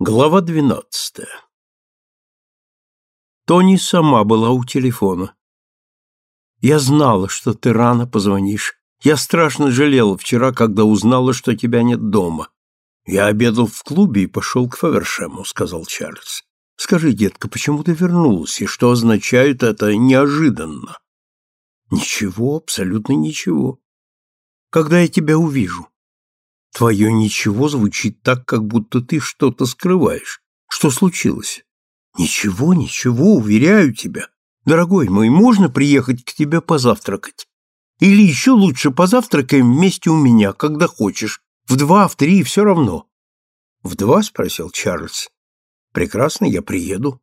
Глава двенадцатая Тони сама была у телефона. «Я знала, что ты рано позвонишь. Я страшно жалела вчера, когда узнала, что тебя нет дома. Я обедал в клубе и пошел к Фавершему», — сказал Чарльз. «Скажи, детка, почему ты вернулась, и что означает это неожиданно?» «Ничего, абсолютно ничего. Когда я тебя увижу?» Твое ничего звучит так, как будто ты что-то скрываешь. Что случилось? Ничего, ничего, уверяю тебя. Дорогой мой, можно приехать к тебе позавтракать? Или еще лучше позавтракаем вместе у меня, когда хочешь. В два, в три, все равно. В два? спросил Чарльз. Прекрасно, я приеду.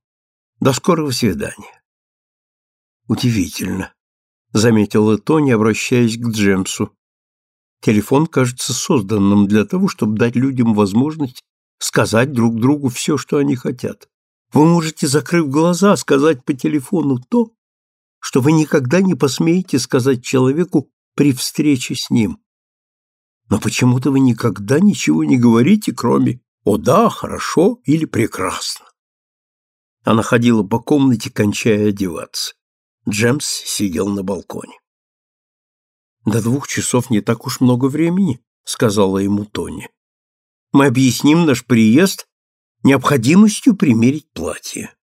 До скорого свидания. Удивительно, заметила Тони, обращаясь к Джемсу. Телефон кажется созданным для того, чтобы дать людям возможность сказать друг другу все, что они хотят. Вы можете, закрыв глаза, сказать по телефону то, что вы никогда не посмеете сказать человеку при встрече с ним. Но почему-то вы никогда ничего не говорите, кроме «О да, хорошо» или «Прекрасно». Она ходила по комнате, кончая одеваться. Джемс сидел на балконе. До двух часов не так уж много времени, сказала ему Тони. Мы объясним наш приезд необходимостью примерить платье.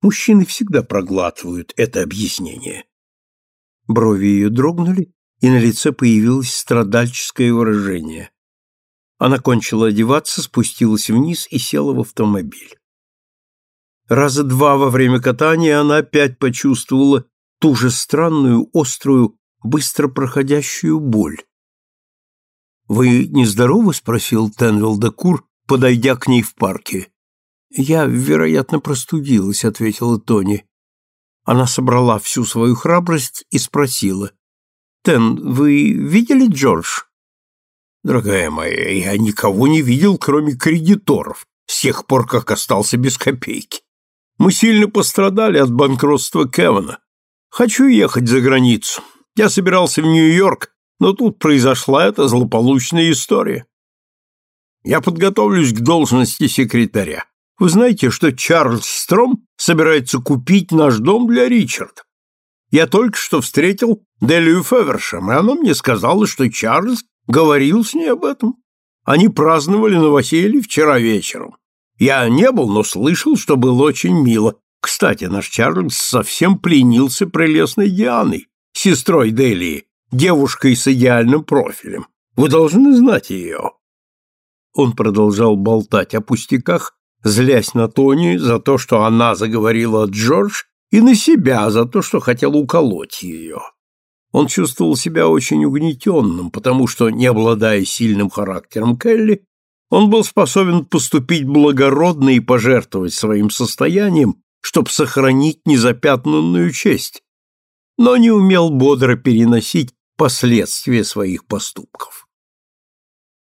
Мужчины всегда проглатывают это объяснение. Брови ее дрогнули, и на лице появилось страдальческое выражение. Она кончила одеваться, спустилась вниз и села в автомобиль. Раза два во время катания она опять почувствовала ту же странную, острую, быстро проходящую боль. «Вы нездоровы?» — спросил Тенвилл Декур, подойдя к ней в парке. «Я, вероятно, простудилась», — ответила Тони. Она собрала всю свою храбрость и спросила. «Тен, вы видели Джордж?» «Дорогая моя, я никого не видел, кроме кредиторов, с тех пор, как остался без копейки. Мы сильно пострадали от банкротства Кевана. Хочу ехать за границу. Я собирался в Нью-Йорк, но тут произошла эта злополучная история. Я подготовлюсь к должности секретаря. Вы знаете, что Чарльз Стром собирается купить наш дом для Ричарда? Я только что встретил Делию Февершем, и она мне сказала, что Чарльз говорил с ней об этом. Они праздновали новоселье вчера вечером. Я не был, но слышал, что было очень мило. Кстати, наш Чарльз совсем пленился прелестной Дианой сестрой Делии, девушкой с идеальным профилем. Вы должны знать ее». Он продолжал болтать о пустяках, злясь на Тони за то, что она заговорила Джордж, и на себя за то, что хотел уколоть ее. Он чувствовал себя очень угнетенным, потому что, не обладая сильным характером Келли, он был способен поступить благородно и пожертвовать своим состоянием, чтобы сохранить незапятнанную честь, но не умел бодро переносить последствия своих поступков.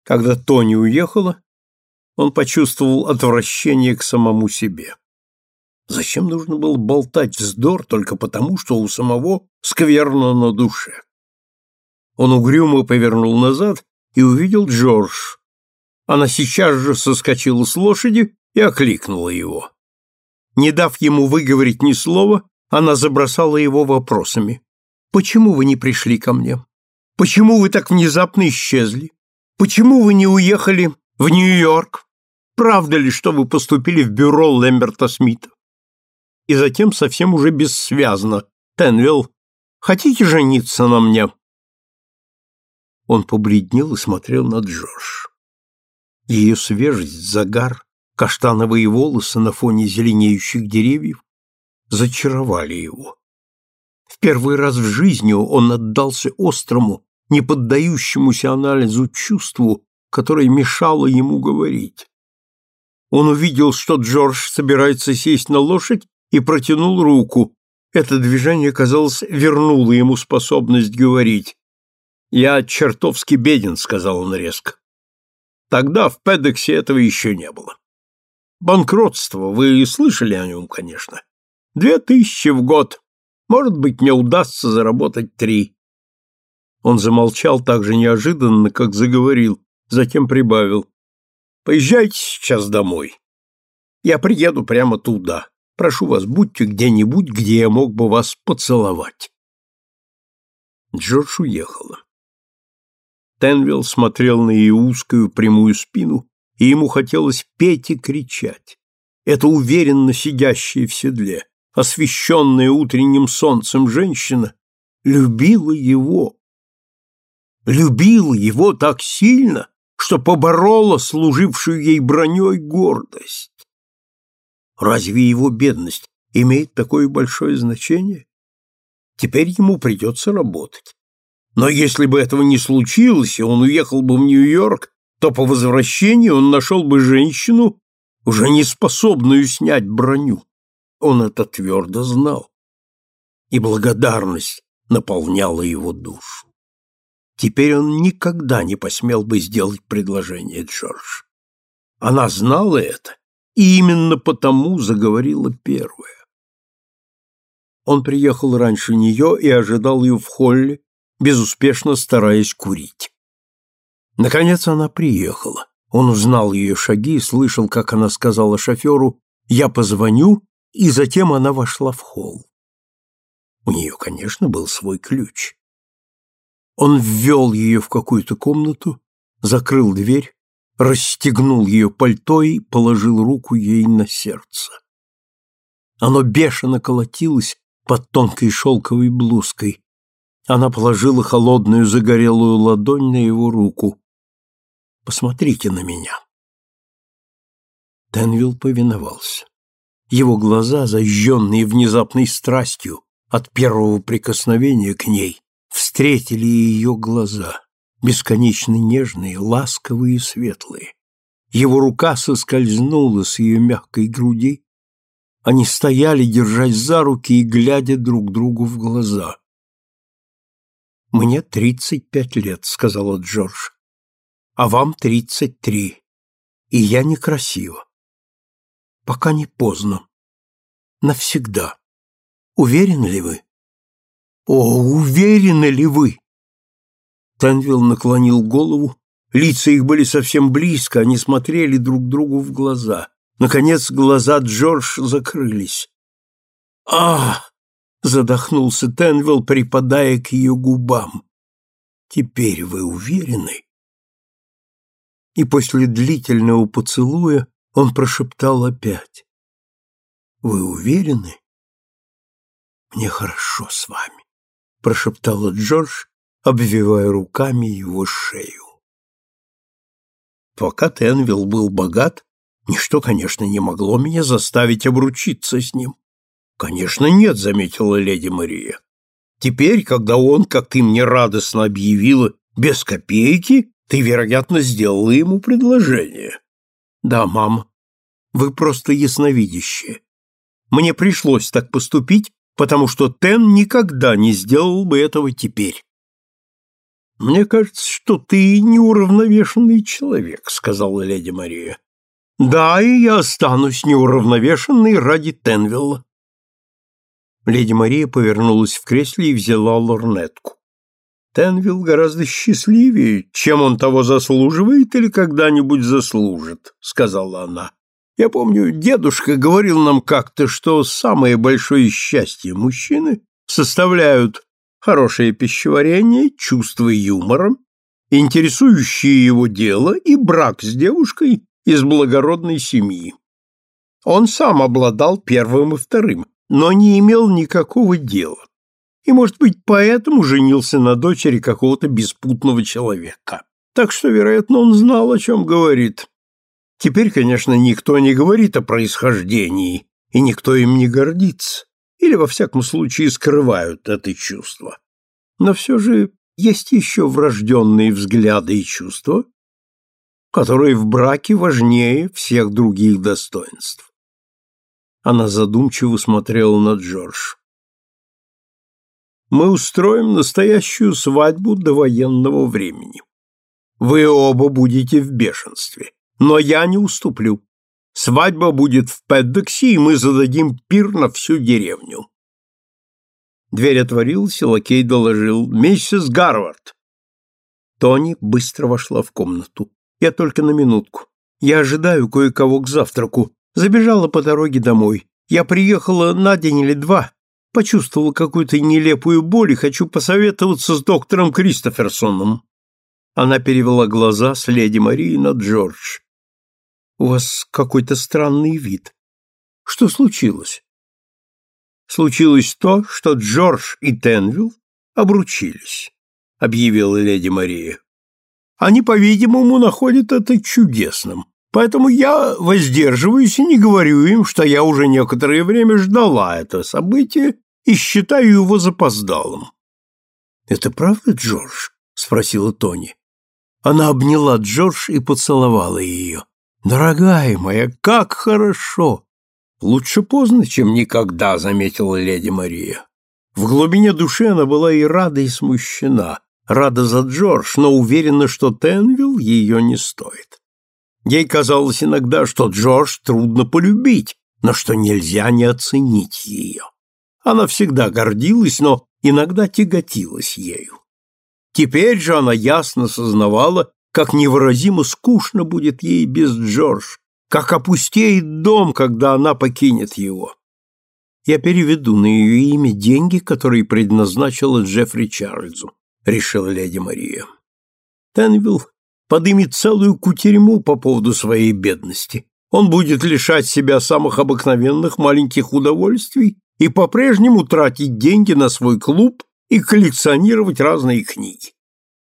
Когда Тони уехала, он почувствовал отвращение к самому себе. Зачем нужно было болтать вздор только потому, что у самого скверно на душе? Он угрюмо повернул назад и увидел Джордж. Она сейчас же соскочила с лошади и окликнула его. Не дав ему выговорить ни слова, она забросала его вопросами. «Почему вы не пришли ко мне? Почему вы так внезапно исчезли? Почему вы не уехали в Нью-Йорк? Правда ли, что вы поступили в бюро Лэмберта Смита?» И затем совсем уже бессвязно. «Тенвилл, хотите жениться на мне?» Он побледнел и смотрел на Джордж. Ее свежесть, загар, каштановые волосы на фоне зеленеющих деревьев зачаровали его. В первый раз в жизни он отдался острому, не поддающемуся анализу чувству, которое мешало ему говорить. Он увидел, что Джордж собирается сесть на лошадь и протянул руку. Это движение, казалось, вернуло ему способность говорить. «Я чертовски беден», — сказал он резко. Тогда в Педексе этого еще не было. Банкротство, вы слышали о нем, конечно. Две тысячи в год. Может быть, мне удастся заработать три. Он замолчал так же неожиданно, как заговорил, затем прибавил. Поезжайте сейчас домой. Я приеду прямо туда. Прошу вас, будьте где-нибудь, где я мог бы вас поцеловать. Джордж уехала. Тенвилл смотрел на ее узкую прямую спину, и ему хотелось петь и кричать. Эта уверенно сидящая в седле, освещенная утренним солнцем женщина, любила его. Любила его так сильно, что поборола служившую ей броней гордость. Разве его бедность имеет такое большое значение? Теперь ему придется работать. Но если бы этого не случилось, и он уехал бы в Нью-Йорк, то по возвращении он нашел бы женщину, уже не способную снять броню. Он это твердо знал. И благодарность наполняла его душу. Теперь он никогда не посмел бы сделать предложение Джордж. Она знала это, и именно потому заговорила первая. Он приехал раньше нее и ожидал ее в холле, безуспешно стараясь курить. Наконец она приехала. Он узнал ее шаги слышал, как она сказала шоферу «Я позвоню», и затем она вошла в холл. У нее, конечно, был свой ключ. Он ввел ее в какую-то комнату, закрыл дверь, расстегнул ее пальто и положил руку ей на сердце. Оно бешено колотилось под тонкой шелковой блузкой. Она положила холодную загорелую ладонь на его руку. «Посмотрите на меня». Тенвилл повиновался. Его глаза, зажженные внезапной страстью от первого прикосновения к ней, встретили ее глаза, бесконечно нежные, ласковые и светлые. Его рука соскользнула с ее мягкой груди. Они стояли, держась за руки и глядя друг другу в глаза. «Мне тридцать пять лет», — сказала Джордж. «А вам тридцать три. И я некрасива. Пока не поздно. Навсегда. Уверены ли вы?» «О, уверены ли вы?» Тенвилл наклонил голову, лица их были совсем близко, они смотрели друг другу в глаза. Наконец глаза Джордж закрылись. «А!» — задохнулся Тенвилл, припадая к ее губам. «Теперь вы уверены?» И после длительного поцелуя он прошептал опять. «Вы уверены?» «Мне хорошо с вами» прошептала Джордж, обвивая руками его шею. Пока Тенвилл был богат, ничто, конечно, не могло меня заставить обручиться с ним. Конечно, нет, заметила леди Мария. Теперь, когда он, как ты мне радостно объявила, без копейки, ты, вероятно, сделала ему предложение. Да, мам, вы просто ясновидящие. Мне пришлось так поступить, потому что Тен никогда не сделал бы этого теперь. «Мне кажется, что ты неуравновешенный человек», — сказала леди Мария. «Да, и я останусь неуравновешенной ради Тенвилла». Леди Мария повернулась в кресле и взяла лорнетку. Тенвилл гораздо счастливее, чем он того заслуживает или когда-нибудь заслужит, сказала она. Я помню, дедушка говорил нам как-то, что самое большое счастье мужчины составляют хорошее пищеварение, чувство юмора, интересующее его дело и брак с девушкой из благородной семьи. Он сам обладал первым и вторым, но не имел никакого дела. И, может быть, поэтому женился на дочери какого-то беспутного человека. Так что, вероятно, он знал, о чем говорит. Теперь, конечно, никто не говорит о происхождении, и никто им не гордится, или, во всяком случае, скрывают это чувство. Но все же есть еще врожденные взгляды и чувства, которые в браке важнее всех других достоинств. Она задумчиво смотрела на Джордж. «Мы устроим настоящую свадьбу до военного времени. Вы оба будете в бешенстве. Но я не уступлю. Свадьба будет в Пэддоксе, и мы зададим пир на всю деревню. Дверь отворилась, и лакей доложил «Миссис Гарвард». Тони быстро вошла в комнату. «Я только на минутку. Я ожидаю кое-кого к завтраку. Забежала по дороге домой. Я приехала на день или два, почувствовала какую-то нелепую боль и хочу посоветоваться с доктором Кристоферсоном. Она перевела глаза с леди Марии на Джордж. У вас какой-то странный вид. Что случилось? Случилось то, что Джордж и Тенвилл обручились, объявила леди Мария. Они, по-видимому, находят это чудесным. Поэтому я воздерживаюсь и не говорю им, что я уже некоторое время ждала это событие и считаю его запоздалым. «Это правда, Джордж?» — спросила Тони. Она обняла Джордж и поцеловала ее. «Дорогая моя, как хорошо!» «Лучше поздно, чем никогда», — заметила леди Мария. В глубине души она была и рада, и смущена. Рада за Джордж, но уверена, что Тенвилл ее не стоит. Ей казалось иногда, что Джордж трудно полюбить, но что нельзя не оценить ее. Она всегда гордилась, но иногда тяготилась ею. Теперь же она ясно сознавала, как невыразимо скучно будет ей без Джордж, как опустеет дом, когда она покинет его. Я переведу на ее имя деньги, которые предназначила Джеффри Чарльзу, решила леди Мария. Тенвилл подымет целую кутерьму по поводу своей бедности. Он будет лишать себя самых обыкновенных маленьких удовольствий и по-прежнему тратить деньги на свой клуб и коллекционировать разные книги.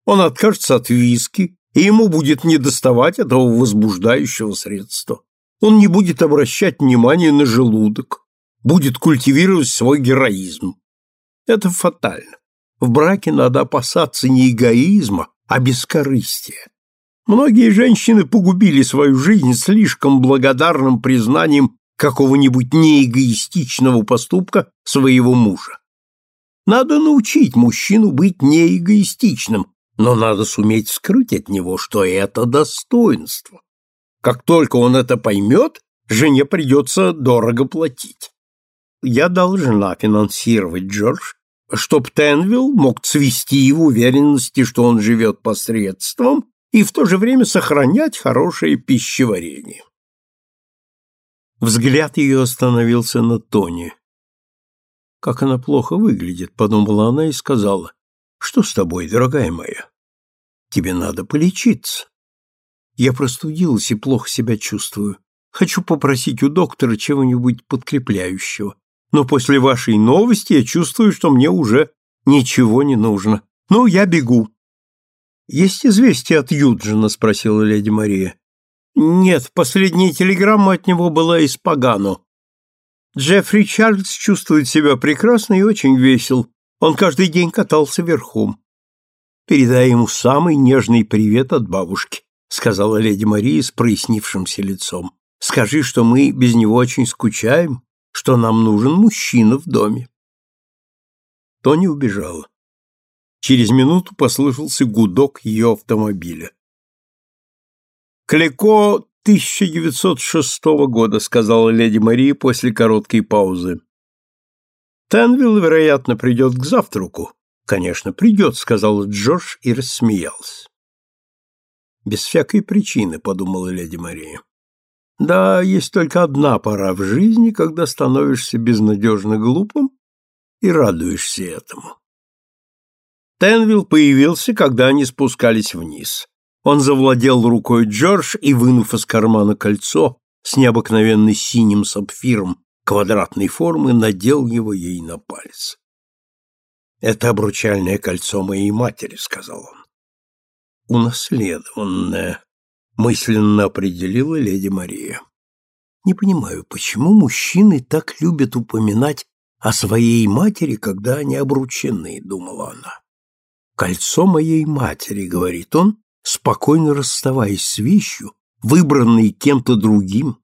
Он откажется от виски, и ему будет недоставать этого возбуждающего средства. Он не будет обращать внимания на желудок, будет культивировать свой героизм. Это фатально. В браке надо опасаться не эгоизма, а бескорыстия. Многие женщины погубили свою жизнь слишком благодарным признанием какого-нибудь неэгоистичного поступка своего мужа. Надо научить мужчину быть неэгоистичным, но надо суметь скрыть от него, что это достоинство. Как только он это поймет, жене придется дорого платить. Я должна финансировать Джордж, чтоб Тенвилл мог цвести в уверенности, что он живет посредством и в то же время сохранять хорошее пищеварение. Взгляд ее остановился на Тони. «Как она плохо выглядит», — подумала она и сказала. «Что с тобой, дорогая моя? Тебе надо полечиться. Я простудилась и плохо себя чувствую. Хочу попросить у доктора чего-нибудь подкрепляющего. Но после вашей новости я чувствую, что мне уже ничего не нужно. Ну, я бегу. «Есть известие от Юджина?» — спросила леди Мария. «Нет, последняя телеграмма от него была из Пагано. Джеффри Чарльз чувствует себя прекрасно и очень весел. Он каждый день катался верхом. Передай ему самый нежный привет от бабушки», — сказала леди Мария с прояснившимся лицом. «Скажи, что мы без него очень скучаем, что нам нужен мужчина в доме». Тони убежала. Через минуту послышался гудок ее автомобиля. «Клеко 1906 года», — сказала леди Мария после короткой паузы. «Тенвилл, вероятно, придет к завтраку». «Конечно, придет», — сказал Джордж и рассмеялся. «Без всякой причины», — подумала леди Мария. «Да, есть только одна пора в жизни, когда становишься безнадежно глупым и радуешься этому». Тенвилл появился, когда они спускались вниз. Он завладел рукой Джордж и, вынув из кармана кольцо с необыкновенной синим сапфиром квадратной формы, надел его ей на палец. «Это обручальное кольцо моей матери», — сказал он. «Унаследованное», — мысленно определила леди Мария. «Не понимаю, почему мужчины так любят упоминать о своей матери, когда они обручены», — думала она. «Кольцо моей матери», — говорит он, спокойно расставаясь с вещью, выбранной кем-то другим,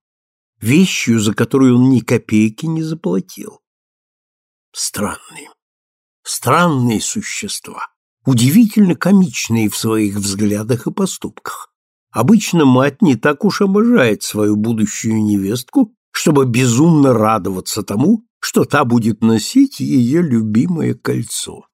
вещью, за которую он ни копейки не заплатил. Странные, странные существа, удивительно комичные в своих взглядах и поступках. Обычно мать не так уж обожает свою будущую невестку, чтобы безумно радоваться тому, что та будет носить ее любимое кольцо.